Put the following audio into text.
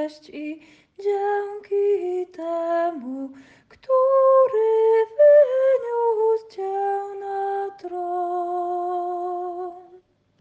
cześć i dzięki